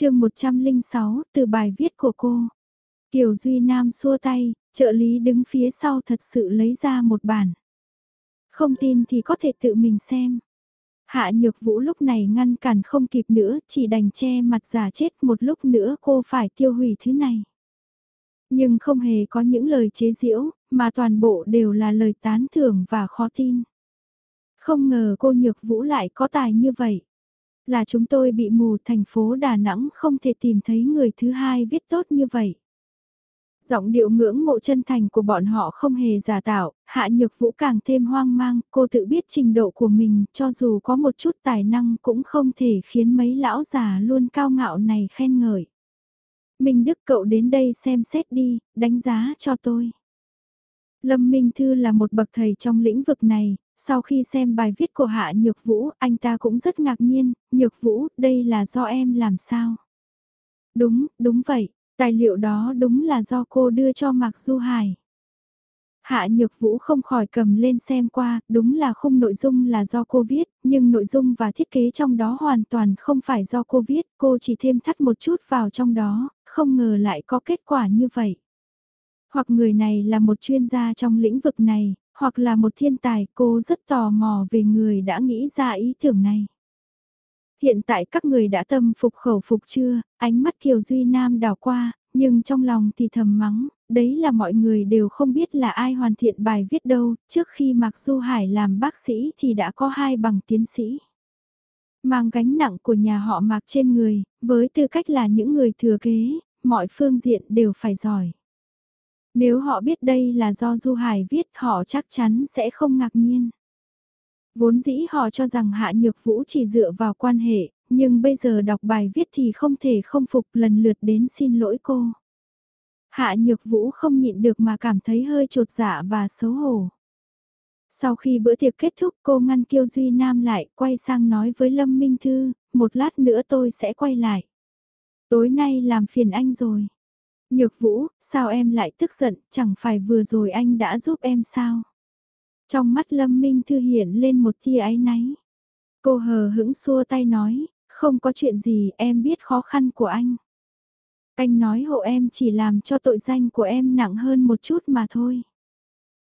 chương 106, từ bài viết của cô. Kiều Duy Nam xua tay, trợ lý đứng phía sau thật sự lấy ra một bản. Không tin thì có thể tự mình xem. Hạ Nhược Vũ lúc này ngăn cản không kịp nữa, chỉ đành che mặt giả chết một lúc nữa cô phải tiêu hủy thứ này. Nhưng không hề có những lời chế giễu, mà toàn bộ đều là lời tán thưởng và khó tin. Không ngờ cô Nhược Vũ lại có tài như vậy. Là chúng tôi bị mù thành phố Đà Nẵng không thể tìm thấy người thứ hai viết tốt như vậy. Giọng điệu ngưỡng mộ chân thành của bọn họ không hề giả tạo, hạ nhược vũ càng thêm hoang mang, cô tự biết trình độ của mình, cho dù có một chút tài năng cũng không thể khiến mấy lão già luôn cao ngạo này khen ngợi. Minh Đức cậu đến đây xem xét đi, đánh giá cho tôi. Lâm Minh Thư là một bậc thầy trong lĩnh vực này, sau khi xem bài viết của Hạ Nhược Vũ, anh ta cũng rất ngạc nhiên, Nhược Vũ, đây là do em làm sao? Đúng, đúng vậy, Tài liệu đó đúng là do cô đưa cho Mạc Du Hải. Hạ Nhược Vũ không khỏi cầm lên xem qua, đúng là khung nội dung là do cô viết, nhưng nội dung và thiết kế trong đó hoàn toàn không phải do cô viết, cô chỉ thêm thắt một chút vào trong đó, không ngờ lại có kết quả như vậy. Hoặc người này là một chuyên gia trong lĩnh vực này, hoặc là một thiên tài, cô rất tò mò về người đã nghĩ ra ý tưởng này. Hiện tại các người đã tâm phục khẩu phục chưa, ánh mắt Kiều Duy Nam đảo qua, nhưng trong lòng thì thầm mắng, đấy là mọi người đều không biết là ai hoàn thiện bài viết đâu, trước khi Mạc Du Hải làm bác sĩ thì đã có hai bằng tiến sĩ. Mang gánh nặng của nhà họ Mạc trên người, với tư cách là những người thừa kế, mọi phương diện đều phải giỏi. Nếu họ biết đây là do Du Hải viết họ chắc chắn sẽ không ngạc nhiên. Vốn dĩ họ cho rằng Hạ Nhược Vũ chỉ dựa vào quan hệ, nhưng bây giờ đọc bài viết thì không thể không phục lần lượt đến xin lỗi cô. Hạ Nhược Vũ không nhịn được mà cảm thấy hơi trột dạ và xấu hổ. Sau khi bữa tiệc kết thúc cô ngăn Kiêu Duy Nam lại, quay sang nói với Lâm Minh Thư, một lát nữa tôi sẽ quay lại. Tối nay làm phiền anh rồi. Nhược Vũ, sao em lại tức giận, chẳng phải vừa rồi anh đã giúp em sao? Trong mắt Lâm Minh Thư hiện lên một tia áy náy. Cô hờ hững xua tay nói, không có chuyện gì em biết khó khăn của anh. Anh nói hộ em chỉ làm cho tội danh của em nặng hơn một chút mà thôi.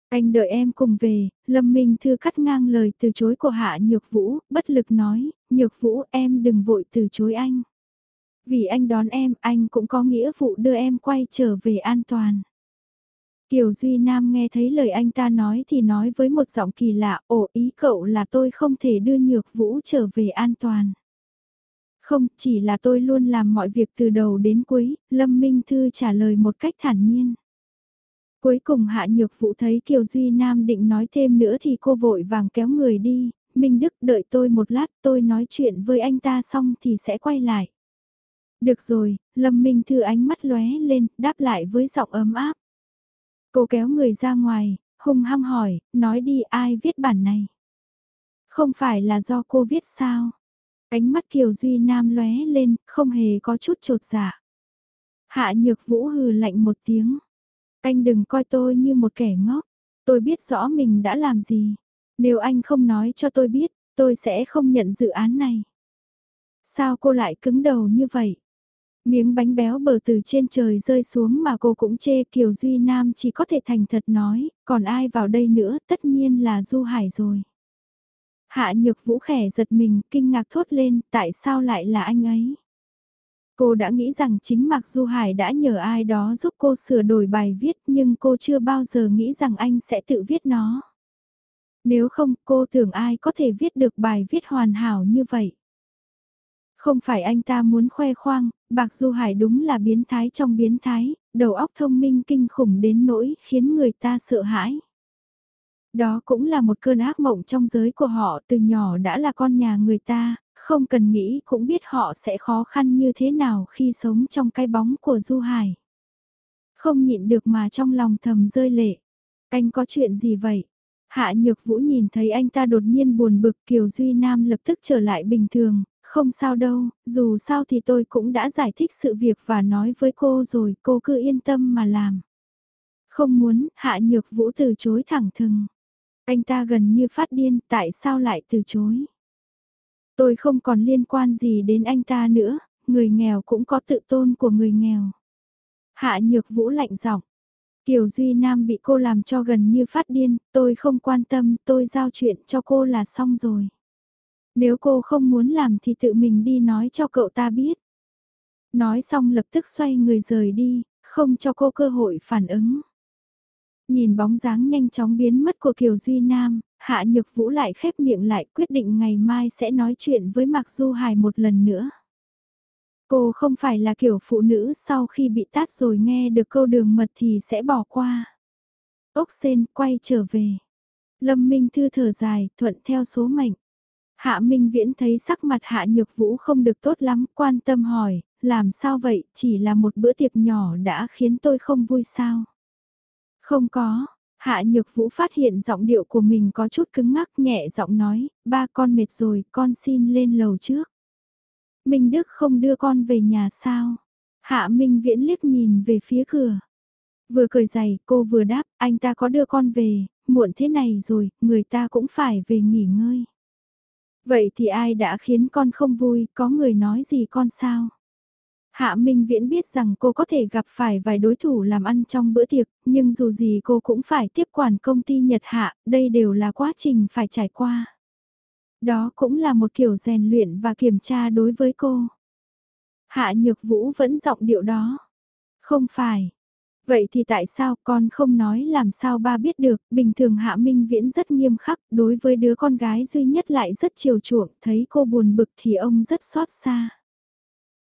Anh đợi em cùng về, Lâm Minh Thư cắt ngang lời từ chối của Hạ Nhược Vũ, bất lực nói, Nhược Vũ em đừng vội từ chối anh. Vì anh đón em, anh cũng có nghĩa vụ đưa em quay trở về an toàn. Kiều Duy Nam nghe thấy lời anh ta nói thì nói với một giọng kỳ lạ, ồ ý cậu là tôi không thể đưa nhược vũ trở về an toàn. Không, chỉ là tôi luôn làm mọi việc từ đầu đến cuối, Lâm Minh Thư trả lời một cách thản nhiên. Cuối cùng Hạ Nhược Vũ thấy Kiều Duy Nam định nói thêm nữa thì cô vội vàng kéo người đi, Minh Đức đợi tôi một lát tôi nói chuyện với anh ta xong thì sẽ quay lại. Được rồi, Lâm Minh Thư ánh mắt lóe lên, đáp lại với giọng ấm áp. Cô kéo người ra ngoài, hung hăng hỏi, nói đi ai viết bản này. Không phải là do cô viết sao? Ánh mắt Kiều Duy Nam lóe lên, không hề có chút trột dạ. Hạ nhược vũ hừ lạnh một tiếng. Anh đừng coi tôi như một kẻ ngốc. Tôi biết rõ mình đã làm gì. Nếu anh không nói cho tôi biết, tôi sẽ không nhận dự án này. Sao cô lại cứng đầu như vậy? Miếng bánh béo bờ từ trên trời rơi xuống mà cô cũng chê Kiều Duy Nam chỉ có thể thành thật nói, còn ai vào đây nữa tất nhiên là Du Hải rồi. Hạ nhược vũ khẻ giật mình, kinh ngạc thốt lên, tại sao lại là anh ấy? Cô đã nghĩ rằng chính Mạc Du Hải đã nhờ ai đó giúp cô sửa đổi bài viết nhưng cô chưa bao giờ nghĩ rằng anh sẽ tự viết nó. Nếu không cô tưởng ai có thể viết được bài viết hoàn hảo như vậy. Không phải anh ta muốn khoe khoang, Bạc Du Hải đúng là biến thái trong biến thái, đầu óc thông minh kinh khủng đến nỗi khiến người ta sợ hãi. Đó cũng là một cơn ác mộng trong giới của họ từ nhỏ đã là con nhà người ta, không cần nghĩ cũng biết họ sẽ khó khăn như thế nào khi sống trong cái bóng của Du Hải. Không nhịn được mà trong lòng thầm rơi lệ. Anh có chuyện gì vậy? Hạ Nhược Vũ nhìn thấy anh ta đột nhiên buồn bực Kiều Duy Nam lập tức trở lại bình thường, không sao đâu, dù sao thì tôi cũng đã giải thích sự việc và nói với cô rồi, cô cứ yên tâm mà làm. Không muốn, Hạ Nhược Vũ từ chối thẳng thừng. Anh ta gần như phát điên, tại sao lại từ chối? Tôi không còn liên quan gì đến anh ta nữa, người nghèo cũng có tự tôn của người nghèo. Hạ nhược vũ lạnh giọng. Kiều Duy Nam bị cô làm cho gần như phát điên, tôi không quan tâm, tôi giao chuyện cho cô là xong rồi. Nếu cô không muốn làm thì tự mình đi nói cho cậu ta biết. Nói xong lập tức xoay người rời đi, không cho cô cơ hội phản ứng. Nhìn bóng dáng nhanh chóng biến mất của Kiều Duy Nam, Hạ Nhược Vũ lại khép miệng lại quyết định ngày mai sẽ nói chuyện với Mạc Du Hải một lần nữa. Cô không phải là kiểu phụ nữ sau khi bị tát rồi nghe được câu đường mật thì sẽ bỏ qua. Ốc sen quay trở về. Lâm Minh Thư thở dài, thuận theo số mệnh. Hạ Minh Viễn thấy sắc mặt Hạ Nhược Vũ không được tốt lắm, quan tâm hỏi, làm sao vậy, chỉ là một bữa tiệc nhỏ đã khiến tôi không vui sao? Không có, Hạ Nhược Vũ phát hiện giọng điệu của mình có chút cứng ngắc nhẹ giọng nói, ba con mệt rồi, con xin lên lầu trước. Minh Đức không đưa con về nhà sao? Hạ Minh Viễn liếc nhìn về phía cửa. Vừa cười giày, cô vừa đáp, anh ta có đưa con về, muộn thế này rồi, người ta cũng phải về nghỉ ngơi. Vậy thì ai đã khiến con không vui, có người nói gì con sao? Hạ Minh Viễn biết rằng cô có thể gặp phải vài đối thủ làm ăn trong bữa tiệc, nhưng dù gì cô cũng phải tiếp quản công ty Nhật Hạ, đây đều là quá trình phải trải qua. Đó cũng là một kiểu rèn luyện và kiểm tra đối với cô. Hạ Nhược Vũ vẫn giọng điệu đó. Không phải. Vậy thì tại sao con không nói làm sao ba biết được, bình thường Hạ Minh Viễn rất nghiêm khắc, đối với đứa con gái duy nhất lại rất chiều chuộng, thấy cô buồn bực thì ông rất xót xa.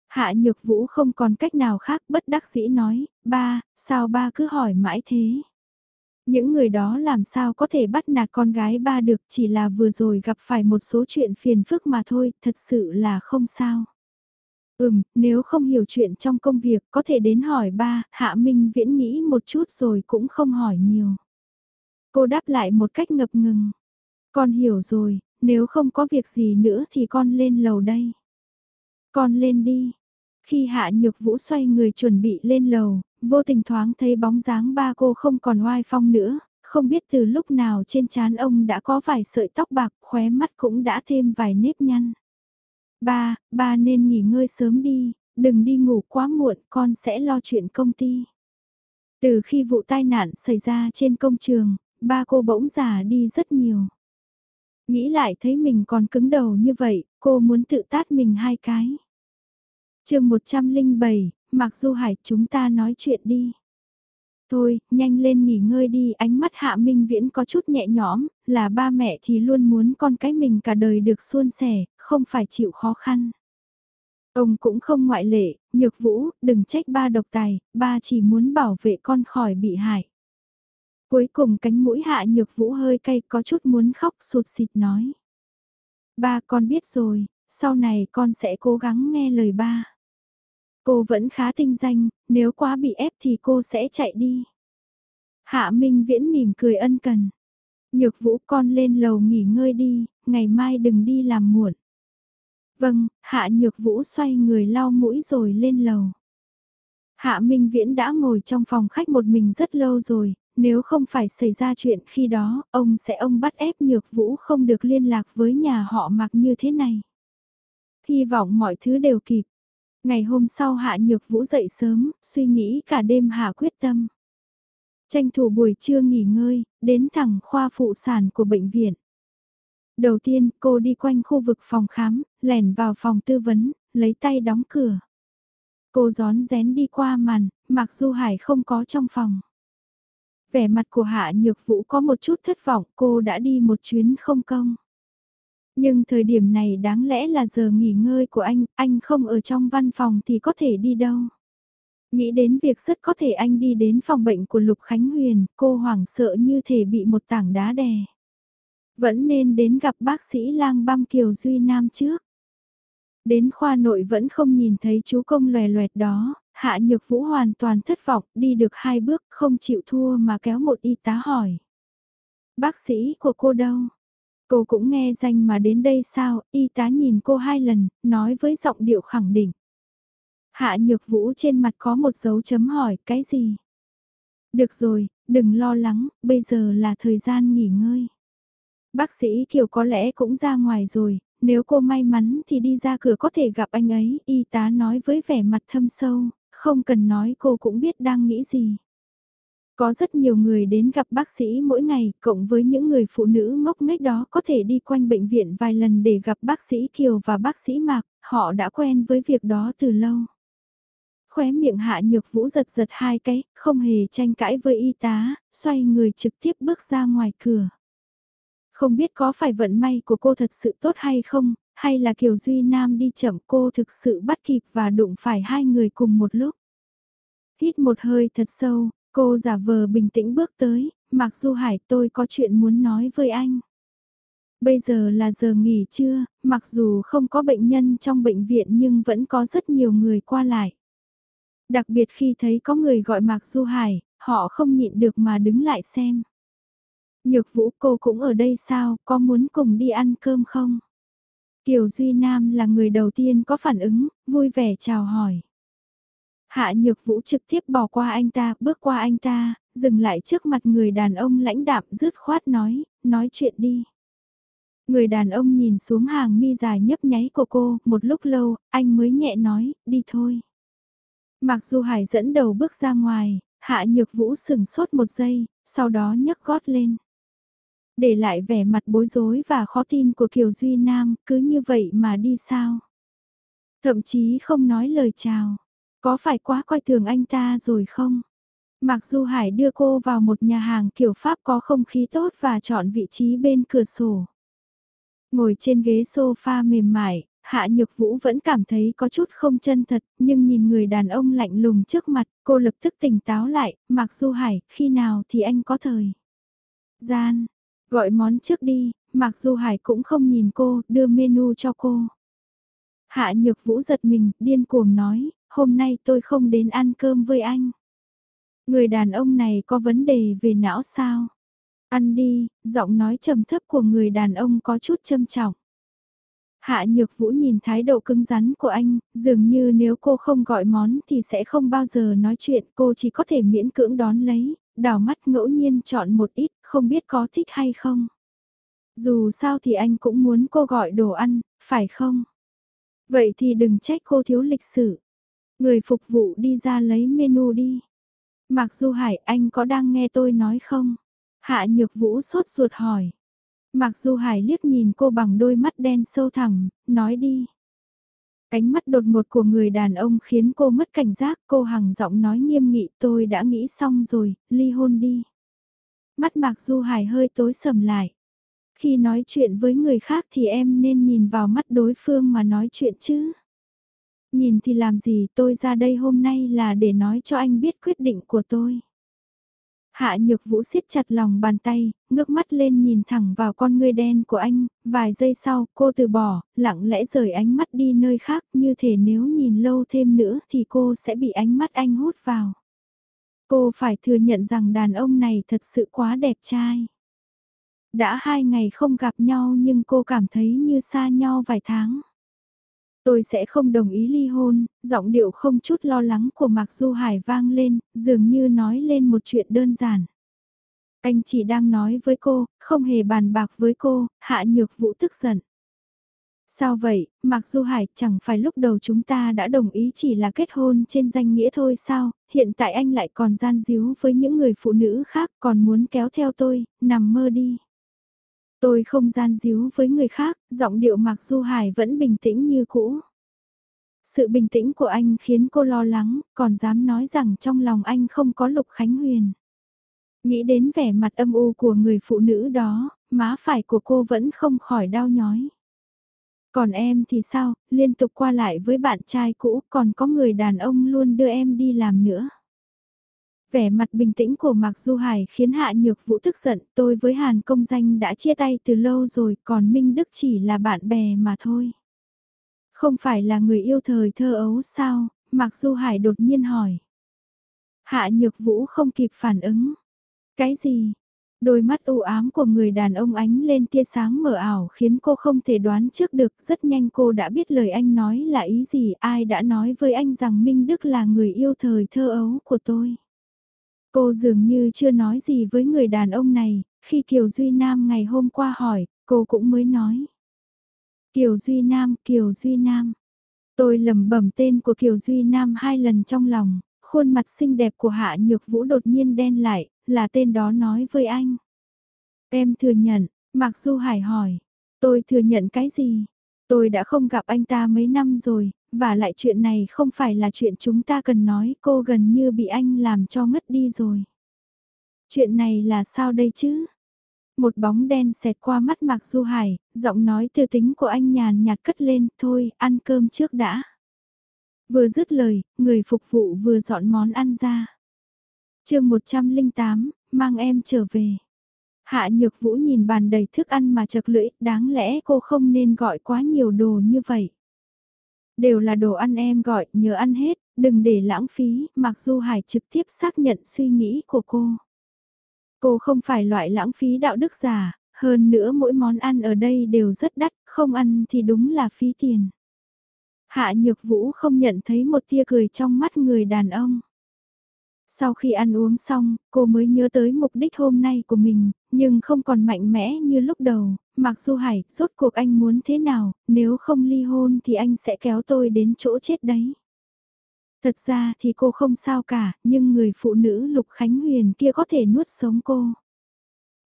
Hạ Nhược Vũ không còn cách nào khác bất đắc dĩ nói, ba, sao ba cứ hỏi mãi thế? Những người đó làm sao có thể bắt nạt con gái ba được chỉ là vừa rồi gặp phải một số chuyện phiền phức mà thôi, thật sự là không sao. Ừm, nếu không hiểu chuyện trong công việc có thể đến hỏi ba, Hạ Minh Viễn nghĩ một chút rồi cũng không hỏi nhiều. Cô đáp lại một cách ngập ngừng. Con hiểu rồi, nếu không có việc gì nữa thì con lên lầu đây. Con lên đi, khi Hạ Nhược Vũ xoay người chuẩn bị lên lầu, vô tình thoáng thấy bóng dáng ba cô không còn oai phong nữa, không biết từ lúc nào trên trán ông đã có vài sợi tóc bạc, khóe mắt cũng đã thêm vài nếp nhăn. Ba, ba nên nghỉ ngơi sớm đi, đừng đi ngủ quá muộn, con sẽ lo chuyện công ty. Từ khi vụ tai nạn xảy ra trên công trường, ba cô bỗng già đi rất nhiều. Nghĩ lại thấy mình còn cứng đầu như vậy, cô muốn tự tát mình hai cái chương 107, Mạc Du Hải chúng ta nói chuyện đi. Thôi, nhanh lên nghỉ ngơi đi, ánh mắt Hạ Minh Viễn có chút nhẹ nhõm, là ba mẹ thì luôn muốn con cái mình cả đời được suôn sẻ, không phải chịu khó khăn. Ông cũng không ngoại lệ, nhược vũ, đừng trách ba độc tài, ba chỉ muốn bảo vệ con khỏi bị hại. Cuối cùng cánh mũi hạ nhược vũ hơi cay có chút muốn khóc sụt xịt nói. Ba con biết rồi, sau này con sẽ cố gắng nghe lời ba. Cô vẫn khá tinh danh, nếu quá bị ép thì cô sẽ chạy đi. Hạ Minh Viễn mỉm cười ân cần. Nhược vũ con lên lầu nghỉ ngơi đi, ngày mai đừng đi làm muộn. Vâng, Hạ Nhược Vũ xoay người lau mũi rồi lên lầu. Hạ Minh Viễn đã ngồi trong phòng khách một mình rất lâu rồi, nếu không phải xảy ra chuyện khi đó, ông sẽ ông bắt ép Nhược Vũ không được liên lạc với nhà họ mặc như thế này. Hy vọng mọi thứ đều kịp. Ngày hôm sau Hạ Nhược Vũ dậy sớm, suy nghĩ cả đêm Hạ quyết tâm. Tranh thủ buổi trưa nghỉ ngơi, đến thẳng khoa phụ sản của bệnh viện. Đầu tiên, cô đi quanh khu vực phòng khám, lẻn vào phòng tư vấn, lấy tay đóng cửa. Cô gión rén đi qua màn, mặc dù Hải không có trong phòng. Vẻ mặt của Hạ Nhược Vũ có một chút thất vọng, cô đã đi một chuyến không công. Nhưng thời điểm này đáng lẽ là giờ nghỉ ngơi của anh, anh không ở trong văn phòng thì có thể đi đâu. Nghĩ đến việc rất có thể anh đi đến phòng bệnh của Lục Khánh Huyền, cô hoảng sợ như thể bị một tảng đá đè. Vẫn nên đến gặp bác sĩ lang băm Kiều Duy Nam trước. Đến khoa nội vẫn không nhìn thấy chú công lòe loẹt đó, Hạ Nhược Vũ hoàn toàn thất vọng, đi được hai bước không chịu thua mà kéo một y tá hỏi. Bác sĩ của cô đâu? Cô cũng nghe danh mà đến đây sao, y tá nhìn cô hai lần, nói với giọng điệu khẳng định. Hạ nhược vũ trên mặt có một dấu chấm hỏi, cái gì? Được rồi, đừng lo lắng, bây giờ là thời gian nghỉ ngơi. Bác sĩ Kiều có lẽ cũng ra ngoài rồi, nếu cô may mắn thì đi ra cửa có thể gặp anh ấy, y tá nói với vẻ mặt thâm sâu, không cần nói cô cũng biết đang nghĩ gì. Có rất nhiều người đến gặp bác sĩ mỗi ngày, cộng với những người phụ nữ ngốc nghếch đó có thể đi quanh bệnh viện vài lần để gặp bác sĩ Kiều và bác sĩ Mạc, họ đã quen với việc đó từ lâu. Khóe miệng hạ nhược vũ giật giật hai cái, không hề tranh cãi với y tá, xoay người trực tiếp bước ra ngoài cửa. Không biết có phải vận may của cô thật sự tốt hay không, hay là Kiều Duy Nam đi chậm cô thực sự bắt kịp và đụng phải hai người cùng một lúc. Hít một hơi thật sâu, cô giả vờ bình tĩnh bước tới, Mạc Du Hải tôi có chuyện muốn nói với anh. Bây giờ là giờ nghỉ trưa, mặc dù không có bệnh nhân trong bệnh viện nhưng vẫn có rất nhiều người qua lại. Đặc biệt khi thấy có người gọi Mạc Du Hải, họ không nhịn được mà đứng lại xem. Nhược vũ cô cũng ở đây sao, có muốn cùng đi ăn cơm không? Kiều Duy Nam là người đầu tiên có phản ứng, vui vẻ chào hỏi. Hạ Nhược Vũ trực tiếp bỏ qua anh ta, bước qua anh ta, dừng lại trước mặt người đàn ông lãnh đạm dứt khoát nói, nói chuyện đi. Người đàn ông nhìn xuống hàng mi dài nhấp nháy của cô, một lúc lâu, anh mới nhẹ nói, đi thôi. Mặc dù Hải dẫn đầu bước ra ngoài, Hạ Nhược Vũ sừng sốt một giây, sau đó nhấc gót lên. Để lại vẻ mặt bối rối và khó tin của Kiều Duy Nam, cứ như vậy mà đi sao? Thậm chí không nói lời chào. Có phải quá coi thường anh ta rồi không? Mặc dù Hải đưa cô vào một nhà hàng kiểu Pháp có không khí tốt và chọn vị trí bên cửa sổ. Ngồi trên ghế sofa mềm mại, Hạ Nhược Vũ vẫn cảm thấy có chút không chân thật, nhưng nhìn người đàn ông lạnh lùng trước mặt, cô lập tức tỉnh táo lại, Mặc Du Hải, khi nào thì anh có thời. Gian, gọi món trước đi, Mặc Du Hải cũng không nhìn cô, đưa menu cho cô. Hạ Nhược Vũ giật mình, điên cuồng nói, hôm nay tôi không đến ăn cơm với anh. Người đàn ông này có vấn đề về não sao? Ăn đi, giọng nói trầm thấp của người đàn ông có chút châm trọng. Hạ Nhược Vũ nhìn thái độ cứng rắn của anh, dường như nếu cô không gọi món thì sẽ không bao giờ nói chuyện, cô chỉ có thể miễn cưỡng đón lấy, đảo mắt ngẫu nhiên chọn một ít, không biết có thích hay không. Dù sao thì anh cũng muốn cô gọi đồ ăn, phải không? Vậy thì đừng trách cô thiếu lịch sử. Người phục vụ đi ra lấy menu đi. Mặc dù Hải anh có đang nghe tôi nói không? Hạ Nhược Vũ sốt ruột hỏi. Mặc dù Hải liếc nhìn cô bằng đôi mắt đen sâu thẳm, nói đi. Cánh mắt đột ngột của người đàn ông khiến cô mất cảnh giác, cô hằng giọng nói nghiêm nghị tôi đã nghĩ xong rồi, ly hôn đi. Mắt Mạc Du Hải hơi tối sầm lại. Khi nói chuyện với người khác thì em nên nhìn vào mắt đối phương mà nói chuyện chứ. Nhìn thì làm gì tôi ra đây hôm nay là để nói cho anh biết quyết định của tôi. Hạ nhược vũ siết chặt lòng bàn tay, ngước mắt lên nhìn thẳng vào con ngươi đen của anh, vài giây sau cô từ bỏ, lặng lẽ rời ánh mắt đi nơi khác như thể nếu nhìn lâu thêm nữa thì cô sẽ bị ánh mắt anh hút vào. Cô phải thừa nhận rằng đàn ông này thật sự quá đẹp trai. Đã hai ngày không gặp nhau nhưng cô cảm thấy như xa nhau vài tháng. Tôi sẽ không đồng ý ly hôn, giọng điệu không chút lo lắng của Mạc Du Hải vang lên, dường như nói lên một chuyện đơn giản. Anh chỉ đang nói với cô, không hề bàn bạc với cô, hạ nhược vũ tức giận. Sao vậy, Mạc Du Hải chẳng phải lúc đầu chúng ta đã đồng ý chỉ là kết hôn trên danh nghĩa thôi sao, hiện tại anh lại còn gian díu với những người phụ nữ khác còn muốn kéo theo tôi, nằm mơ đi. Tôi không gian díu với người khác, giọng điệu Mạc Du Hải vẫn bình tĩnh như cũ. Sự bình tĩnh của anh khiến cô lo lắng, còn dám nói rằng trong lòng anh không có Lục Khánh Huyền. Nghĩ đến vẻ mặt âm u của người phụ nữ đó, má phải của cô vẫn không khỏi đau nhói. Còn em thì sao, liên tục qua lại với bạn trai cũ, còn có người đàn ông luôn đưa em đi làm nữa. Vẻ mặt bình tĩnh của Mạc Du Hải khiến Hạ Nhược Vũ tức giận, tôi với Hàn công danh đã chia tay từ lâu rồi, còn Minh Đức chỉ là bạn bè mà thôi. Không phải là người yêu thời thơ ấu sao, Mạc Du Hải đột nhiên hỏi. Hạ Nhược Vũ không kịp phản ứng. Cái gì? Đôi mắt u ám của người đàn ông ánh lên tia sáng mờ ảo khiến cô không thể đoán trước được. Rất nhanh cô đã biết lời anh nói là ý gì. Ai đã nói với anh rằng Minh Đức là người yêu thời thơ ấu của tôi. Cô dường như chưa nói gì với người đàn ông này, khi Kiều Duy Nam ngày hôm qua hỏi, cô cũng mới nói. Kiều Duy Nam, Kiều Duy Nam. Tôi lầm bẩm tên của Kiều Duy Nam hai lần trong lòng, khuôn mặt xinh đẹp của Hạ Nhược Vũ đột nhiên đen lại, là tên đó nói với anh. Em thừa nhận, Mạc Du Hải hỏi, tôi thừa nhận cái gì? Tôi đã không gặp anh ta mấy năm rồi, và lại chuyện này không phải là chuyện chúng ta cần nói, cô gần như bị anh làm cho ngất đi rồi. Chuyện này là sao đây chứ? Một bóng đen xẹt qua mắt Mạc Du Hải, giọng nói tư tính của anh nhàn nhạt cất lên, thôi, ăn cơm trước đã. Vừa dứt lời, người phục vụ vừa dọn món ăn ra. chương 108, mang em trở về. Hạ Nhược Vũ nhìn bàn đầy thức ăn mà chật lưỡi, đáng lẽ cô không nên gọi quá nhiều đồ như vậy. Đều là đồ ăn em gọi, nhớ ăn hết, đừng để lãng phí, mặc dù Hải trực tiếp xác nhận suy nghĩ của cô. Cô không phải loại lãng phí đạo đức giả, hơn nữa mỗi món ăn ở đây đều rất đắt, không ăn thì đúng là phí tiền. Hạ Nhược Vũ không nhận thấy một tia cười trong mắt người đàn ông. Sau khi ăn uống xong, cô mới nhớ tới mục đích hôm nay của mình, nhưng không còn mạnh mẽ như lúc đầu. Mặc dù Hải, rốt cuộc anh muốn thế nào, nếu không ly hôn thì anh sẽ kéo tôi đến chỗ chết đấy. Thật ra thì cô không sao cả, nhưng người phụ nữ Lục Khánh Huyền kia có thể nuốt sống cô.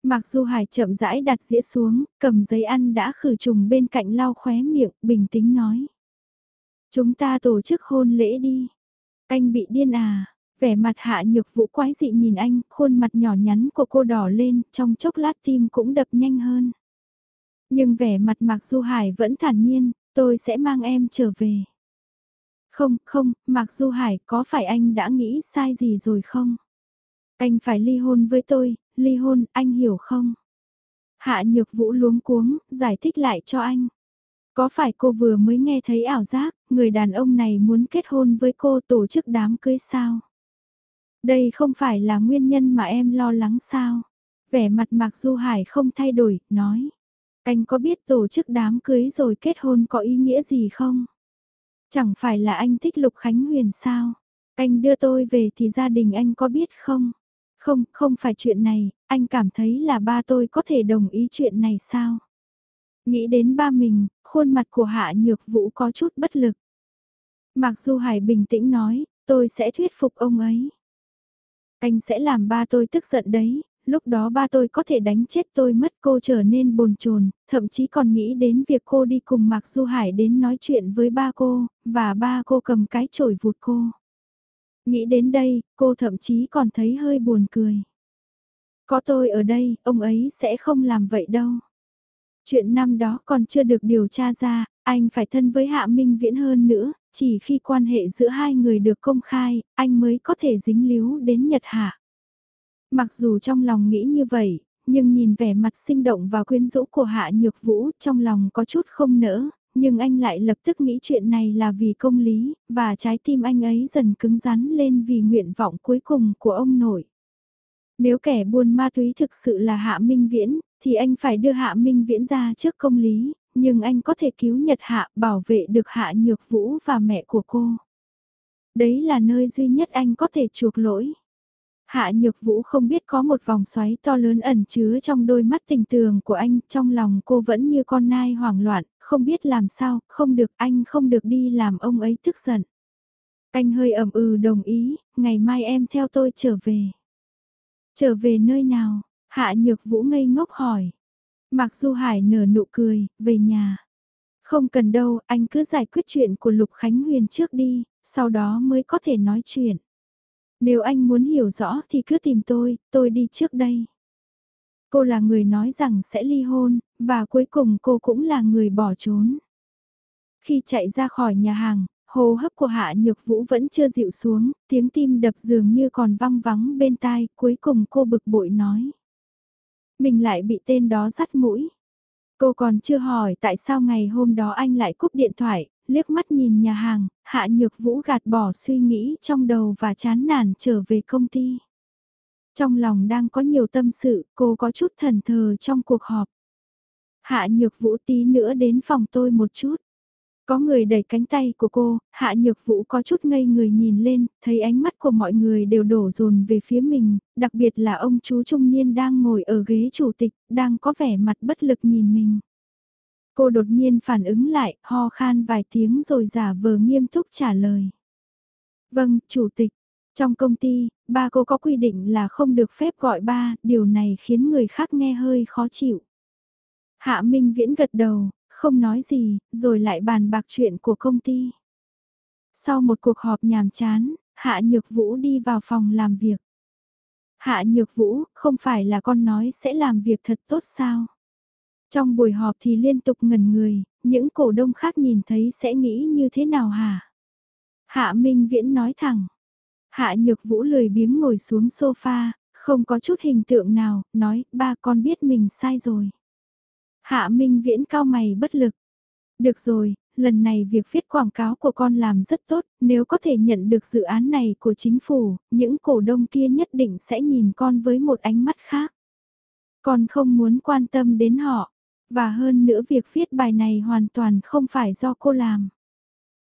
Mặc dù Hải chậm rãi đặt dĩa xuống, cầm giấy ăn đã khử trùng bên cạnh lau khóe miệng, bình tĩnh nói. Chúng ta tổ chức hôn lễ đi. Anh bị điên à? Vẻ mặt hạ nhược vũ quái dị nhìn anh, khuôn mặt nhỏ nhắn của cô đỏ lên, trong chốc lát tim cũng đập nhanh hơn. Nhưng vẻ mặt Mạc Du Hải vẫn thản nhiên, tôi sẽ mang em trở về. Không, không, Mạc Du Hải, có phải anh đã nghĩ sai gì rồi không? Anh phải ly hôn với tôi, ly hôn, anh hiểu không? Hạ Nhược Vũ luống cuống, giải thích lại cho anh. Có phải cô vừa mới nghe thấy ảo giác, người đàn ông này muốn kết hôn với cô tổ chức đám cưới sao? Đây không phải là nguyên nhân mà em lo lắng sao? Vẻ mặt Mạc Du Hải không thay đổi, nói. Anh có biết tổ chức đám cưới rồi kết hôn có ý nghĩa gì không? Chẳng phải là anh thích Lục Khánh Huyền sao? Anh đưa tôi về thì gia đình anh có biết không? Không, không phải chuyện này, anh cảm thấy là ba tôi có thể đồng ý chuyện này sao? Nghĩ đến ba mình, khuôn mặt của Hạ Nhược Vũ có chút bất lực. Mặc dù Hải bình tĩnh nói, tôi sẽ thuyết phục ông ấy. Anh sẽ làm ba tôi tức giận đấy, lúc đó ba tôi có thể đánh chết tôi mất cô trở nên bồn chồn, thậm chí còn nghĩ đến việc cô đi cùng Mạc Du Hải đến nói chuyện với ba cô, và ba cô cầm cái chổi vụt cô. Nghĩ đến đây, cô thậm chí còn thấy hơi buồn cười. Có tôi ở đây, ông ấy sẽ không làm vậy đâu. Chuyện năm đó còn chưa được điều tra ra, anh phải thân với Hạ Minh Viễn hơn nữa, chỉ khi quan hệ giữa hai người được công khai, anh mới có thể dính líu đến Nhật Hạ. Mặc dù trong lòng nghĩ như vậy, nhưng nhìn vẻ mặt sinh động và quyến rũ của Hạ Nhược Vũ trong lòng có chút không nỡ, nhưng anh lại lập tức nghĩ chuyện này là vì công lý, và trái tim anh ấy dần cứng rắn lên vì nguyện vọng cuối cùng của ông nội. Nếu kẻ buôn ma túy thực sự là Hạ Minh Viễn, thì anh phải đưa Hạ Minh Viễn ra trước công lý, nhưng anh có thể cứu Nhật Hạ bảo vệ được Hạ Nhược Vũ và mẹ của cô. Đấy là nơi duy nhất anh có thể chuộc lỗi. Hạ Nhược Vũ không biết có một vòng xoáy to lớn ẩn chứa trong đôi mắt tình tường của anh, trong lòng cô vẫn như con nai hoảng loạn, không biết làm sao, không được anh không được đi làm ông ấy tức giận. Anh hơi ẩm ừ đồng ý, ngày mai em theo tôi trở về. Trở về nơi nào? Hạ Nhược Vũ ngây ngốc hỏi. Mặc Du Hải nở nụ cười, về nhà. Không cần đâu, anh cứ giải quyết chuyện của Lục Khánh Huyền trước đi, sau đó mới có thể nói chuyện. Nếu anh muốn hiểu rõ thì cứ tìm tôi, tôi đi trước đây. Cô là người nói rằng sẽ ly hôn, và cuối cùng cô cũng là người bỏ trốn. Khi chạy ra khỏi nhà hàng, hô hấp của Hạ Nhược Vũ vẫn chưa dịu xuống, tiếng tim đập dường như còn văng vắng bên tai, cuối cùng cô bực bội nói. Mình lại bị tên đó dắt mũi. Cô còn chưa hỏi tại sao ngày hôm đó anh lại cúp điện thoại, liếc mắt nhìn nhà hàng, Hạ Nhược Vũ gạt bỏ suy nghĩ trong đầu và chán nản trở về công ty. Trong lòng đang có nhiều tâm sự, cô có chút thần thờ trong cuộc họp. Hạ Nhược Vũ tí nữa đến phòng tôi một chút. Có người đẩy cánh tay của cô, Hạ Nhược Vũ có chút ngây người nhìn lên, thấy ánh mắt của mọi người đều đổ dồn về phía mình, đặc biệt là ông chú trung niên đang ngồi ở ghế chủ tịch, đang có vẻ mặt bất lực nhìn mình. Cô đột nhiên phản ứng lại, ho khan vài tiếng rồi giả vờ nghiêm túc trả lời. Vâng, chủ tịch. Trong công ty, ba cô có quy định là không được phép gọi ba, điều này khiến người khác nghe hơi khó chịu. Hạ Minh Viễn gật đầu, không nói gì, rồi lại bàn bạc chuyện của công ty. Sau một cuộc họp nhàm chán, Hạ Nhược Vũ đi vào phòng làm việc. Hạ Nhược Vũ, không phải là con nói sẽ làm việc thật tốt sao? Trong buổi họp thì liên tục ngẩn người, những cổ đông khác nhìn thấy sẽ nghĩ như thế nào hả? Hạ Minh Viễn nói thẳng. Hạ Nhược Vũ lười biếng ngồi xuống sofa, không có chút hình tượng nào, nói, ba con biết mình sai rồi. Hạ Minh Viễn cao mày bất lực. Được rồi, lần này việc viết quảng cáo của con làm rất tốt, nếu có thể nhận được dự án này của chính phủ, những cổ đông kia nhất định sẽ nhìn con với một ánh mắt khác. Con không muốn quan tâm đến họ, và hơn nữa việc viết bài này hoàn toàn không phải do cô làm.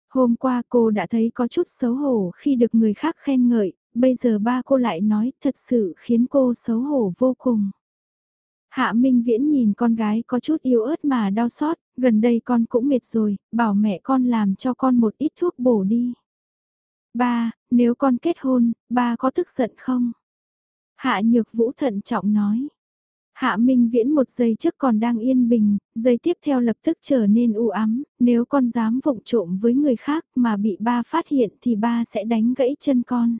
Hôm qua cô đã thấy có chút xấu hổ khi được người khác khen ngợi, bây giờ ba cô lại nói thật sự khiến cô xấu hổ vô cùng. Hạ Minh Viễn nhìn con gái có chút yếu ớt mà đau xót, gần đây con cũng mệt rồi, bảo mẹ con làm cho con một ít thuốc bổ đi. Ba, nếu con kết hôn, ba có tức giận không? Hạ Nhược Vũ thận trọng nói. Hạ Minh Viễn một giây trước còn đang yên bình, giây tiếp theo lập tức trở nên u ám, nếu con dám vụng trộm với người khác mà bị ba phát hiện thì ba sẽ đánh gãy chân con.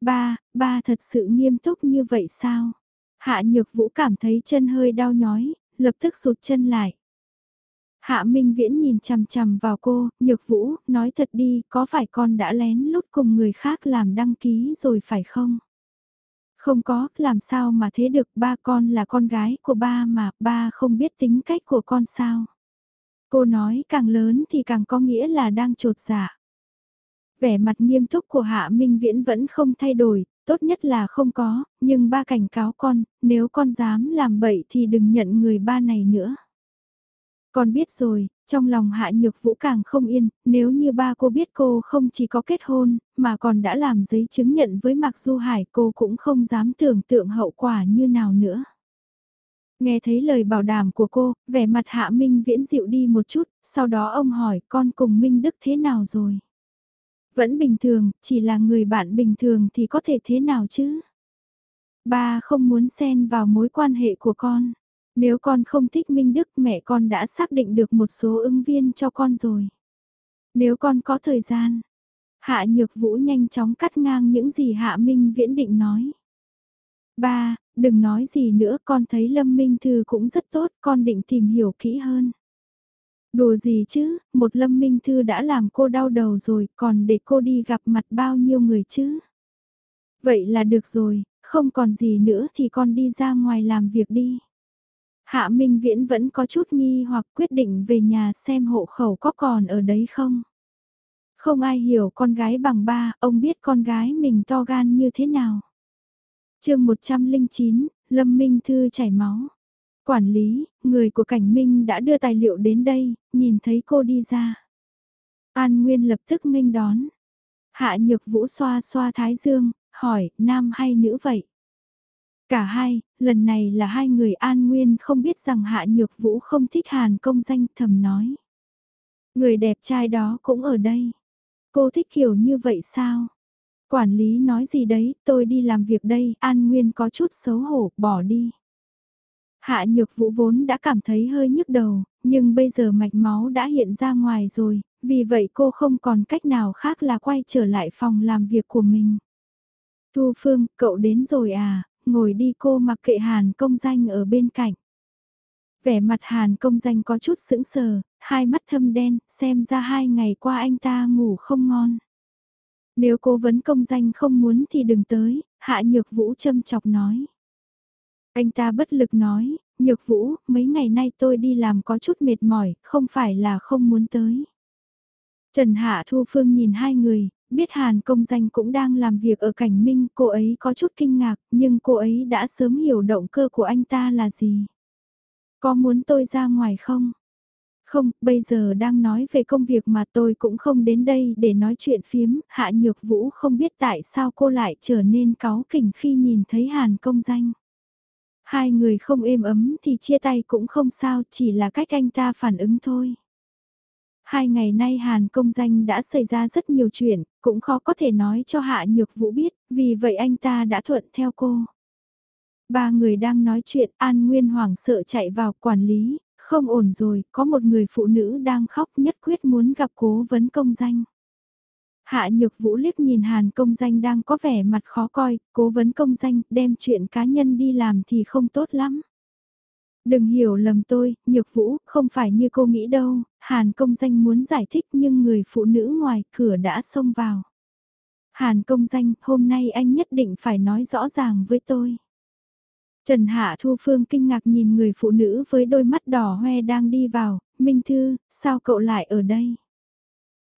Ba, ba thật sự nghiêm túc như vậy sao? Hạ Nhược Vũ cảm thấy chân hơi đau nhói, lập tức rụt chân lại. Hạ Minh Viễn nhìn chằm chằm vào cô, Nhược Vũ, nói thật đi, có phải con đã lén lút cùng người khác làm đăng ký rồi phải không? Không có, làm sao mà thế được, ba con là con gái của ba mà, ba không biết tính cách của con sao? Cô nói càng lớn thì càng có nghĩa là đang trột dạ. Vẻ mặt nghiêm túc của Hạ Minh Viễn vẫn không thay đổi, tốt nhất là không có, nhưng ba cảnh cáo con, nếu con dám làm bậy thì đừng nhận người ba này nữa. Con biết rồi, trong lòng hạ nhược vũ càng không yên, nếu như ba cô biết cô không chỉ có kết hôn, mà còn đã làm giấy chứng nhận với Mạc Du Hải cô cũng không dám tưởng tượng hậu quả như nào nữa. Nghe thấy lời bảo đảm của cô, vẻ mặt hạ Minh viễn dịu đi một chút, sau đó ông hỏi con cùng Minh Đức thế nào rồi? Vẫn bình thường, chỉ là người bạn bình thường thì có thể thế nào chứ? Ba không muốn xen vào mối quan hệ của con. Nếu con không thích Minh Đức mẹ con đã xác định được một số ứng viên cho con rồi. Nếu con có thời gian, Hạ Nhược Vũ nhanh chóng cắt ngang những gì Hạ Minh Viễn định nói. Ba, đừng nói gì nữa con thấy Lâm Minh Thư cũng rất tốt con định tìm hiểu kỹ hơn. Đùa gì chứ, một Lâm Minh Thư đã làm cô đau đầu rồi còn để cô đi gặp mặt bao nhiêu người chứ. Vậy là được rồi, không còn gì nữa thì con đi ra ngoài làm việc đi. Hạ Minh Viễn vẫn có chút nghi hoặc quyết định về nhà xem hộ khẩu có còn ở đấy không. Không ai hiểu con gái bằng ba, ông biết con gái mình to gan như thế nào. chương 109, Lâm Minh Thư chảy máu. Quản lý, người của Cảnh Minh đã đưa tài liệu đến đây, nhìn thấy cô đi ra. An Nguyên lập tức nghênh đón. Hạ Nhược Vũ xoa xoa thái dương, hỏi, nam hay nữ vậy? Cả hai, lần này là hai người an nguyên không biết rằng Hạ Nhược Vũ không thích Hàn công danh thầm nói. Người đẹp trai đó cũng ở đây. Cô thích kiểu như vậy sao? Quản lý nói gì đấy, tôi đi làm việc đây, An Nguyên có chút xấu hổ, bỏ đi. Hạ Nhược Vũ vốn đã cảm thấy hơi nhức đầu, nhưng bây giờ mạch máu đã hiện ra ngoài rồi, vì vậy cô không còn cách nào khác là quay trở lại phòng làm việc của mình. Thu Phương, cậu đến rồi à, ngồi đi cô mặc kệ Hàn công danh ở bên cạnh. Vẻ mặt Hàn công danh có chút sững sờ, hai mắt thâm đen, xem ra hai ngày qua anh ta ngủ không ngon. Nếu cô vấn công danh không muốn thì đừng tới, hạ nhược vũ châm chọc nói. Anh ta bất lực nói, nhược vũ, mấy ngày nay tôi đi làm có chút mệt mỏi, không phải là không muốn tới. Trần Hạ Thu Phương nhìn hai người, Biết Hàn công danh cũng đang làm việc ở cảnh minh, cô ấy có chút kinh ngạc, nhưng cô ấy đã sớm hiểu động cơ của anh ta là gì. Có muốn tôi ra ngoài không? Không, bây giờ đang nói về công việc mà tôi cũng không đến đây để nói chuyện phiếm, Hạ Nhược Vũ không biết tại sao cô lại trở nên cáu kỉnh khi nhìn thấy Hàn công danh. Hai người không êm ấm thì chia tay cũng không sao, chỉ là cách anh ta phản ứng thôi. Hai ngày nay Hàn công danh đã xảy ra rất nhiều chuyện, cũng khó có thể nói cho Hạ Nhược Vũ biết, vì vậy anh ta đã thuận theo cô. Ba người đang nói chuyện, An Nguyên hoảng sợ chạy vào quản lý, không ổn rồi, có một người phụ nữ đang khóc nhất quyết muốn gặp cố vấn công danh. Hạ Nhược Vũ liếc nhìn Hàn công danh đang có vẻ mặt khó coi, cố vấn công danh đem chuyện cá nhân đi làm thì không tốt lắm. Đừng hiểu lầm tôi, Nhược Vũ, không phải như cô nghĩ đâu, Hàn công danh muốn giải thích nhưng người phụ nữ ngoài cửa đã xông vào. Hàn công danh, hôm nay anh nhất định phải nói rõ ràng với tôi. Trần Hạ Thu Phương kinh ngạc nhìn người phụ nữ với đôi mắt đỏ hoe đang đi vào, Minh Thư, sao cậu lại ở đây?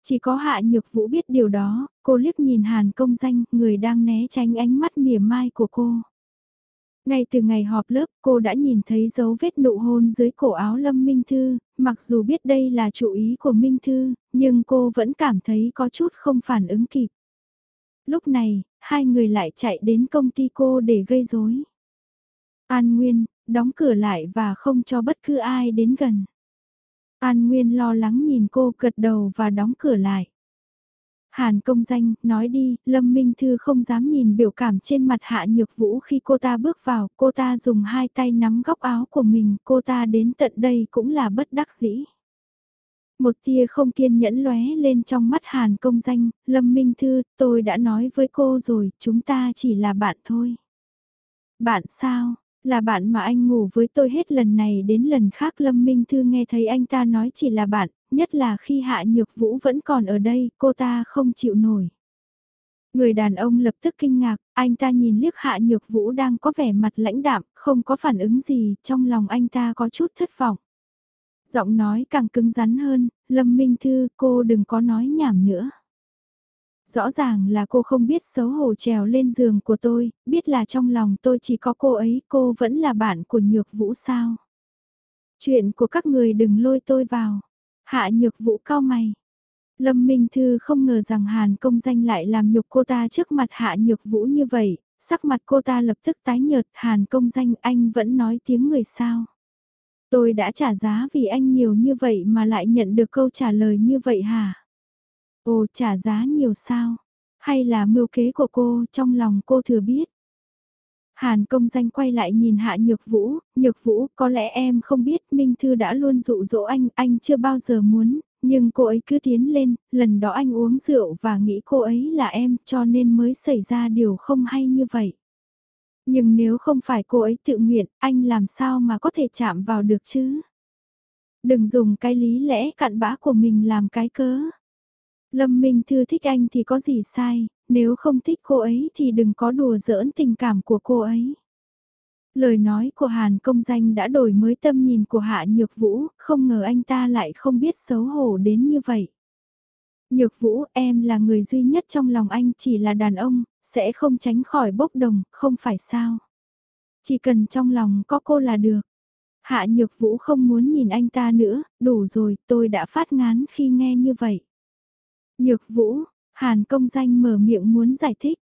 Chỉ có Hạ Nhược Vũ biết điều đó, cô liếc nhìn Hàn công danh, người đang né tránh ánh mắt mỉa mai của cô. Ngay từ ngày họp lớp cô đã nhìn thấy dấu vết nụ hôn dưới cổ áo Lâm Minh Thư, mặc dù biết đây là chủ ý của Minh Thư, nhưng cô vẫn cảm thấy có chút không phản ứng kịp. Lúc này, hai người lại chạy đến công ty cô để gây rối. An Nguyên, đóng cửa lại và không cho bất cứ ai đến gần. An Nguyên lo lắng nhìn cô gật đầu và đóng cửa lại. Hàn công danh, nói đi, Lâm Minh Thư không dám nhìn biểu cảm trên mặt Hạ Nhược Vũ khi cô ta bước vào, cô ta dùng hai tay nắm góc áo của mình, cô ta đến tận đây cũng là bất đắc dĩ. Một tia không kiên nhẫn lóe lên trong mắt Hàn công danh, Lâm Minh Thư, tôi đã nói với cô rồi, chúng ta chỉ là bạn thôi. Bạn sao? Là bạn mà anh ngủ với tôi hết lần này đến lần khác Lâm Minh Thư nghe thấy anh ta nói chỉ là bạn, nhất là khi Hạ Nhược Vũ vẫn còn ở đây, cô ta không chịu nổi. Người đàn ông lập tức kinh ngạc, anh ta nhìn liếc Hạ Nhược Vũ đang có vẻ mặt lãnh đạm, không có phản ứng gì, trong lòng anh ta có chút thất vọng. Giọng nói càng cứng rắn hơn, Lâm Minh Thư cô đừng có nói nhảm nữa. Rõ ràng là cô không biết xấu hổ trèo lên giường của tôi, biết là trong lòng tôi chỉ có cô ấy, cô vẫn là bạn của Nhược Vũ sao. Chuyện của các người đừng lôi tôi vào. Hạ Nhược Vũ cao mày. Lâm Minh Thư không ngờ rằng Hàn công danh lại làm nhục cô ta trước mặt Hạ Nhược Vũ như vậy, sắc mặt cô ta lập tức tái nhợt, Hàn công danh anh vẫn nói tiếng người sao. Tôi đã trả giá vì anh nhiều như vậy mà lại nhận được câu trả lời như vậy hả? Ồ trả giá nhiều sao? Hay là mưu kế của cô trong lòng cô thừa biết? Hàn công danh quay lại nhìn Hạ Nhược Vũ, Nhược Vũ có lẽ em không biết Minh Thư đã luôn dụ dỗ anh, anh chưa bao giờ muốn, nhưng cô ấy cứ tiến lên, lần đó anh uống rượu và nghĩ cô ấy là em cho nên mới xảy ra điều không hay như vậy. Nhưng nếu không phải cô ấy tự nguyện, anh làm sao mà có thể chạm vào được chứ? Đừng dùng cái lý lẽ cặn bã của mình làm cái cớ. Lâm Minh Thư thích anh thì có gì sai, nếu không thích cô ấy thì đừng có đùa giỡn tình cảm của cô ấy. Lời nói của Hàn công danh đã đổi mới tâm nhìn của Hạ Nhược Vũ, không ngờ anh ta lại không biết xấu hổ đến như vậy. Nhược Vũ, em là người duy nhất trong lòng anh chỉ là đàn ông, sẽ không tránh khỏi bốc đồng, không phải sao. Chỉ cần trong lòng có cô là được. Hạ Nhược Vũ không muốn nhìn anh ta nữa, đủ rồi, tôi đã phát ngán khi nghe như vậy. Nhược Vũ, Hàn công danh mở miệng muốn giải thích.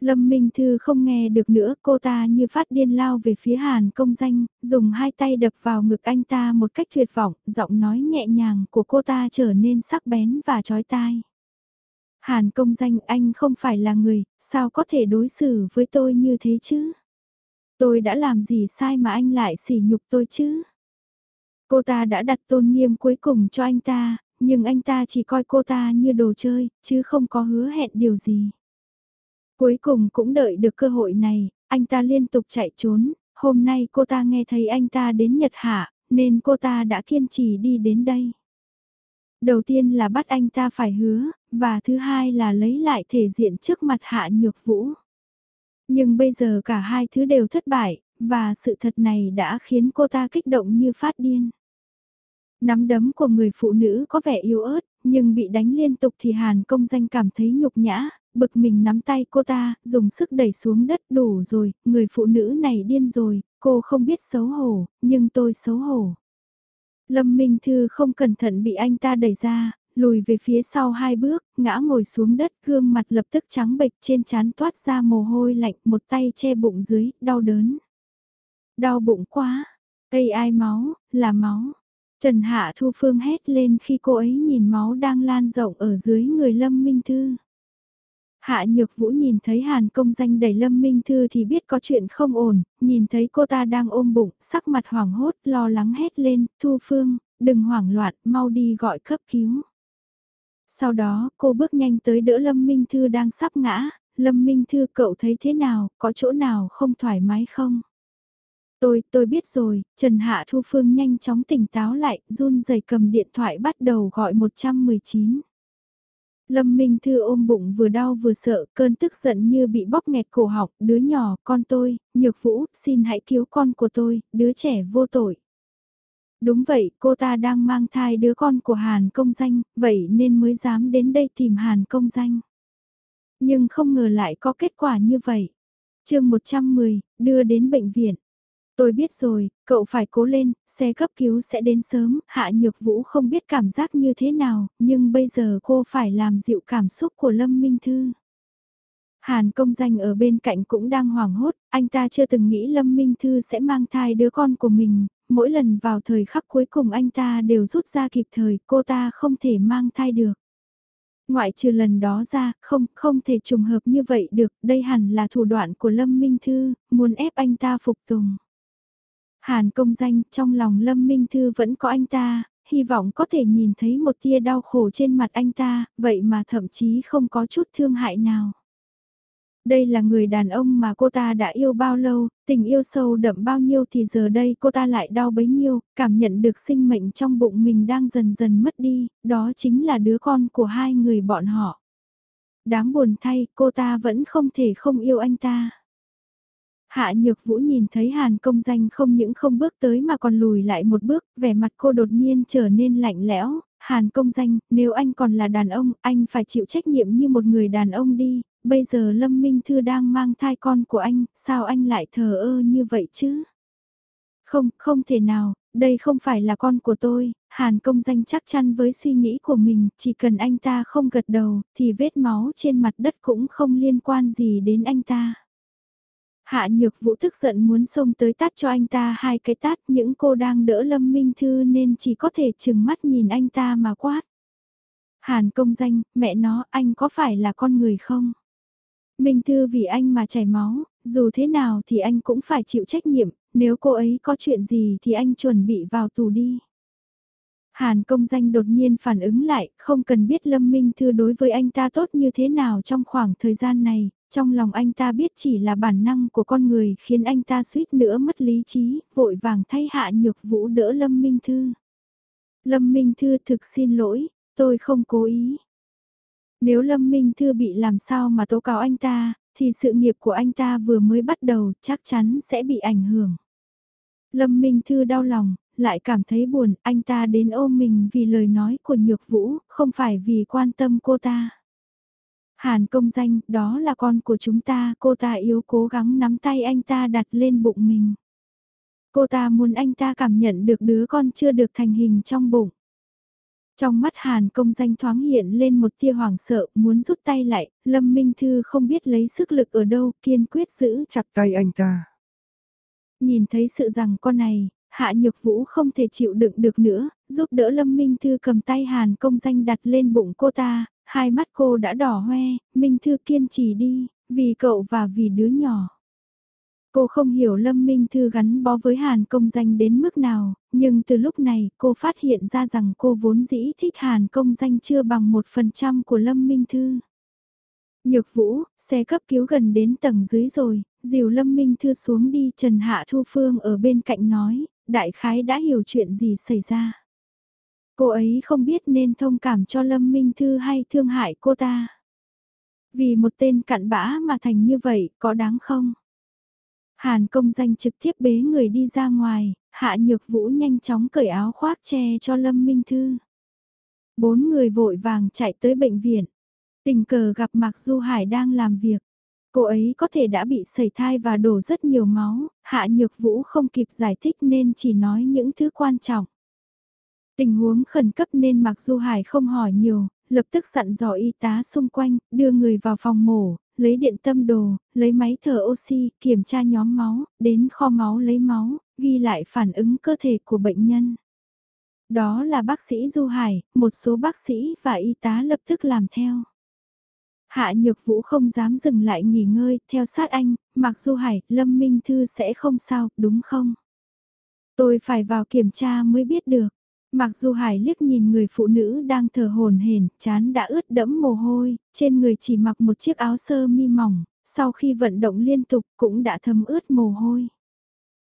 Lâm Minh Thư không nghe được nữa, cô ta như phát điên lao về phía Hàn công danh, dùng hai tay đập vào ngực anh ta một cách tuyệt vọng, giọng nói nhẹ nhàng của cô ta trở nên sắc bén và chói tai. Hàn công danh anh không phải là người, sao có thể đối xử với tôi như thế chứ? Tôi đã làm gì sai mà anh lại sỉ nhục tôi chứ? Cô ta đã đặt tôn nghiêm cuối cùng cho anh ta, nhưng anh ta chỉ coi cô ta như đồ chơi, chứ không có hứa hẹn điều gì. Cuối cùng cũng đợi được cơ hội này, anh ta liên tục chạy trốn, hôm nay cô ta nghe thấy anh ta đến Nhật Hạ, nên cô ta đã kiên trì đi đến đây. Đầu tiên là bắt anh ta phải hứa, và thứ hai là lấy lại thể diện trước mặt Hạ Nhược Vũ. Nhưng bây giờ cả hai thứ đều thất bại, và sự thật này đã khiến cô ta kích động như phát điên. Nắm đấm của người phụ nữ có vẻ yếu ớt, nhưng bị đánh liên tục thì Hàn công danh cảm thấy nhục nhã, bực mình nắm tay cô ta, dùng sức đẩy xuống đất đủ rồi, người phụ nữ này điên rồi, cô không biết xấu hổ, nhưng tôi xấu hổ. Lâm Minh Thư không cẩn thận bị anh ta đẩy ra, lùi về phía sau hai bước, ngã ngồi xuống đất, gương mặt lập tức trắng bệch trên trán toát ra mồ hôi lạnh, một tay che bụng dưới, đau đớn. Đau bụng quá, cây ai máu, là máu. Trần Hạ Thu Phương hét lên khi cô ấy nhìn máu đang lan rộng ở dưới người Lâm Minh Thư. Hạ Nhược Vũ nhìn thấy Hàn công danh đẩy Lâm Minh Thư thì biết có chuyện không ổn, nhìn thấy cô ta đang ôm bụng, sắc mặt hoảng hốt, lo lắng hét lên, Thu Phương, đừng hoảng loạn, mau đi gọi cấp cứu. Sau đó, cô bước nhanh tới đỡ Lâm Minh Thư đang sắp ngã, Lâm Minh Thư cậu thấy thế nào, có chỗ nào không thoải mái không? Tôi, tôi biết rồi, Trần Hạ Thu Phương nhanh chóng tỉnh táo lại, run rẩy cầm điện thoại bắt đầu gọi 119. Lâm Minh Thư ôm bụng vừa đau vừa sợ, cơn tức giận như bị bóp nghẹt cổ họng, đứa nhỏ, con tôi, Nhược Vũ, xin hãy cứu con của tôi, đứa trẻ vô tội. Đúng vậy, cô ta đang mang thai đứa con của Hàn công danh, vậy nên mới dám đến đây tìm Hàn công danh. Nhưng không ngờ lại có kết quả như vậy. chương 110, đưa đến bệnh viện. Tôi biết rồi, cậu phải cố lên, xe cấp cứu sẽ đến sớm, Hạ Nhược Vũ không biết cảm giác như thế nào, nhưng bây giờ cô phải làm dịu cảm xúc của Lâm Minh Thư. Hàn công danh ở bên cạnh cũng đang hoảng hốt, anh ta chưa từng nghĩ Lâm Minh Thư sẽ mang thai đứa con của mình, mỗi lần vào thời khắc cuối cùng anh ta đều rút ra kịp thời, cô ta không thể mang thai được. Ngoại trừ lần đó ra, không, không thể trùng hợp như vậy được, đây hẳn là thủ đoạn của Lâm Minh Thư, muốn ép anh ta phục tùng. Hàn công danh, trong lòng Lâm Minh Thư vẫn có anh ta, hy vọng có thể nhìn thấy một tia đau khổ trên mặt anh ta, vậy mà thậm chí không có chút thương hại nào. Đây là người đàn ông mà cô ta đã yêu bao lâu, tình yêu sâu đậm bao nhiêu thì giờ đây cô ta lại đau bấy nhiêu, cảm nhận được sinh mệnh trong bụng mình đang dần dần mất đi, đó chính là đứa con của hai người bọn họ. Đáng buồn thay, cô ta vẫn không thể không yêu anh ta. Hạ Nhược Vũ nhìn thấy Hàn công danh không những không bước tới mà còn lùi lại một bước, vẻ mặt cô đột nhiên trở nên lạnh lẽo. Hàn công danh, nếu anh còn là đàn ông, anh phải chịu trách nhiệm như một người đàn ông đi, bây giờ Lâm Minh Thư đang mang thai con của anh, sao anh lại thờ ơ như vậy chứ? Không, không thể nào, đây không phải là con của tôi, Hàn công danh chắc chắn với suy nghĩ của mình, chỉ cần anh ta không gật đầu, thì vết máu trên mặt đất cũng không liên quan gì đến anh ta. Hạ nhược vũ tức giận muốn xông tới tát cho anh ta hai cái tát những cô đang đỡ Lâm Minh Thư nên chỉ có thể chừng mắt nhìn anh ta mà quát. Hàn công danh, mẹ nó anh có phải là con người không? Minh Thư vì anh mà chảy máu, dù thế nào thì anh cũng phải chịu trách nhiệm, nếu cô ấy có chuyện gì thì anh chuẩn bị vào tù đi. Hàn công danh đột nhiên phản ứng lại, không cần biết Lâm Minh Thư đối với anh ta tốt như thế nào trong khoảng thời gian này, trong lòng anh ta biết chỉ là bản năng của con người khiến anh ta suýt nữa mất lý trí, vội vàng thay hạ nhược vũ đỡ Lâm Minh Thư. Lâm Minh Thư thực xin lỗi, tôi không cố ý. Nếu Lâm Minh Thư bị làm sao mà tố cáo anh ta, thì sự nghiệp của anh ta vừa mới bắt đầu chắc chắn sẽ bị ảnh hưởng. Lâm Minh Thư đau lòng, lại cảm thấy buồn, anh ta đến ôm mình vì lời nói của Nhược Vũ, không phải vì quan tâm cô ta. Hàn công danh, đó là con của chúng ta, cô ta yếu cố gắng nắm tay anh ta đặt lên bụng mình. Cô ta muốn anh ta cảm nhận được đứa con chưa được thành hình trong bụng. Trong mắt Hàn công danh thoáng hiện lên một tia hoảng sợ, muốn rút tay lại, Lâm Minh Thư không biết lấy sức lực ở đâu, kiên quyết giữ chặt tay anh ta. Nhìn thấy sự rằng con này, Hạ Nhược Vũ không thể chịu đựng được nữa, giúp đỡ Lâm Minh Thư cầm tay Hàn công danh đặt lên bụng cô ta, hai mắt cô đã đỏ hoe, Minh Thư kiên trì đi, vì cậu và vì đứa nhỏ. Cô không hiểu Lâm Minh Thư gắn bó với Hàn công danh đến mức nào, nhưng từ lúc này cô phát hiện ra rằng cô vốn dĩ thích Hàn công danh chưa bằng một phần trăm của Lâm Minh Thư. Nhược Vũ, xe cấp cứu gần đến tầng dưới rồi, dìu Lâm Minh Thư xuống đi Trần Hạ Thu Phương ở bên cạnh nói, đại khái đã hiểu chuyện gì xảy ra. Cô ấy không biết nên thông cảm cho Lâm Minh Thư hay thương hại cô ta. Vì một tên cặn bã mà thành như vậy, có đáng không? Hàn công danh trực tiếp bế người đi ra ngoài, hạ nhược vũ nhanh chóng cởi áo khoác che cho Lâm Minh Thư. Bốn người vội vàng chạy tới bệnh viện. Tình cờ gặp Mạc Du Hải đang làm việc. Cô ấy có thể đã bị sẩy thai và đổ rất nhiều máu, hạ nhược vũ không kịp giải thích nên chỉ nói những thứ quan trọng. Tình huống khẩn cấp nên Mạc Du Hải không hỏi nhiều, lập tức dặn dò y tá xung quanh, đưa người vào phòng mổ, lấy điện tâm đồ, lấy máy thở oxy, kiểm tra nhóm máu, đến kho máu lấy máu, ghi lại phản ứng cơ thể của bệnh nhân. Đó là bác sĩ Du Hải, một số bác sĩ và y tá lập tức làm theo. Hạ Nhược Vũ không dám dừng lại nghỉ ngơi, theo sát anh, mặc Du Hải, Lâm Minh Thư sẽ không sao, đúng không? Tôi phải vào kiểm tra mới biết được. Mặc dù Hải liếc nhìn người phụ nữ đang thở hồn hển, chán đã ướt đẫm mồ hôi, trên người chỉ mặc một chiếc áo sơ mi mỏng, sau khi vận động liên tục cũng đã thấm ướt mồ hôi.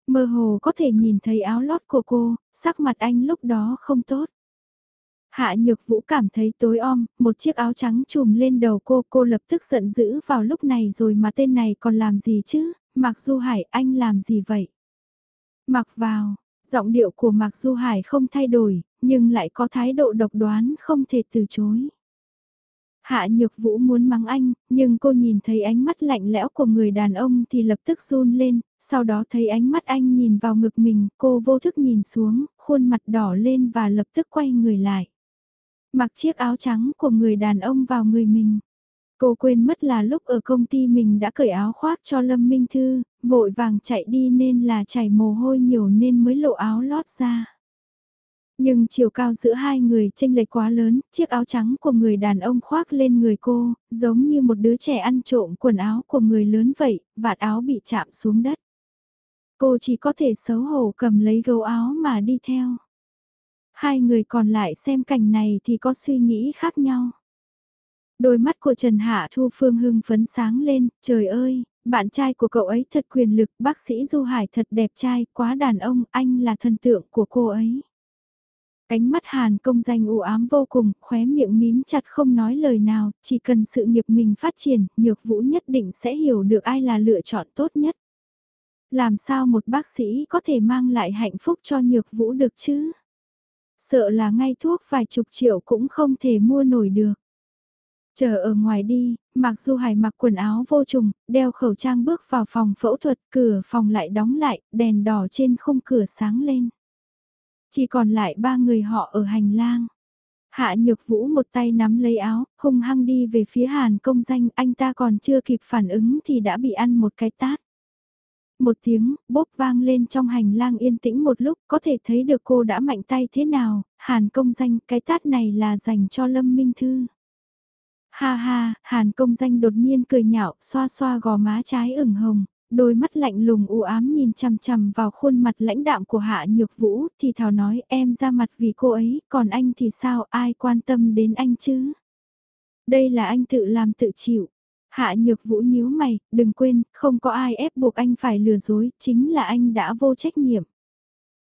Mơ hồ có thể nhìn thấy áo lót của cô, sắc mặt anh lúc đó không tốt. Hạ Nhược Vũ cảm thấy tối om, một chiếc áo trắng trùm lên đầu cô, cô lập tức giận dữ vào lúc này rồi mà tên này còn làm gì chứ, Mặc Du Hải anh làm gì vậy? Mặc vào, giọng điệu của Mạc Du Hải không thay đổi, nhưng lại có thái độ độc đoán không thể từ chối. Hạ Nhược Vũ muốn mắng anh, nhưng cô nhìn thấy ánh mắt lạnh lẽo của người đàn ông thì lập tức run lên, sau đó thấy ánh mắt anh nhìn vào ngực mình, cô vô thức nhìn xuống, khuôn mặt đỏ lên và lập tức quay người lại. Mặc chiếc áo trắng của người đàn ông vào người mình. Cô quên mất là lúc ở công ty mình đã cởi áo khoác cho Lâm Minh Thư, vội vàng chạy đi nên là chảy mồ hôi nhiều nên mới lộ áo lót ra. Nhưng chiều cao giữa hai người chênh lệch quá lớn, chiếc áo trắng của người đàn ông khoác lên người cô, giống như một đứa trẻ ăn trộm quần áo của người lớn vậy, vạt áo bị chạm xuống đất. Cô chỉ có thể xấu hổ cầm lấy gấu áo mà đi theo. Hai người còn lại xem cảnh này thì có suy nghĩ khác nhau. Đôi mắt của Trần Hạ Thu Phương hưng phấn sáng lên, trời ơi, bạn trai của cậu ấy thật quyền lực, bác sĩ Du Hải thật đẹp trai, quá đàn ông, anh là thần tượng của cô ấy. Cánh mắt Hàn công danh u ám vô cùng, khóe miệng mím chặt không nói lời nào, chỉ cần sự nghiệp mình phát triển, nhược vũ nhất định sẽ hiểu được ai là lựa chọn tốt nhất. Làm sao một bác sĩ có thể mang lại hạnh phúc cho nhược vũ được chứ? Sợ là ngay thuốc vài chục triệu cũng không thể mua nổi được. Chờ ở ngoài đi, mặc dù Hải mặc quần áo vô trùng, đeo khẩu trang bước vào phòng phẫu thuật, cửa phòng lại đóng lại, đèn đỏ trên khung cửa sáng lên. Chỉ còn lại ba người họ ở hành lang. Hạ Nhược Vũ một tay nắm lấy áo, hung hăng đi về phía Hàn công danh, anh ta còn chưa kịp phản ứng thì đã bị ăn một cái tát. Một tiếng, bốp vang lên trong hành lang yên tĩnh một lúc, có thể thấy được cô đã mạnh tay thế nào, Hàn công danh, cái tát này là dành cho Lâm Minh Thư. Ha ha, Hàn công danh đột nhiên cười nhạo, xoa xoa gò má trái ửng hồng, đôi mắt lạnh lùng u ám nhìn chằm chằm vào khuôn mặt lãnh đạm của Hạ Nhược Vũ, thì thào nói em ra mặt vì cô ấy, còn anh thì sao, ai quan tâm đến anh chứ? Đây là anh tự làm tự chịu. Hạ Nhược Vũ nhíu mày, đừng quên, không có ai ép buộc anh phải lừa dối, chính là anh đã vô trách nhiệm.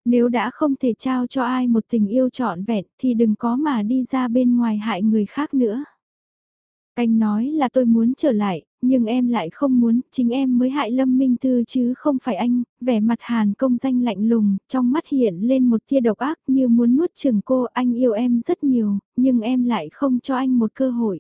Nếu đã không thể trao cho ai một tình yêu trọn vẹn thì đừng có mà đi ra bên ngoài hại người khác nữa. Anh nói là tôi muốn trở lại, nhưng em lại không muốn, chính em mới hại Lâm Minh Tư chứ không phải anh, vẻ mặt Hàn công danh lạnh lùng, trong mắt hiện lên một tia độc ác như muốn nuốt chừng cô, anh yêu em rất nhiều, nhưng em lại không cho anh một cơ hội.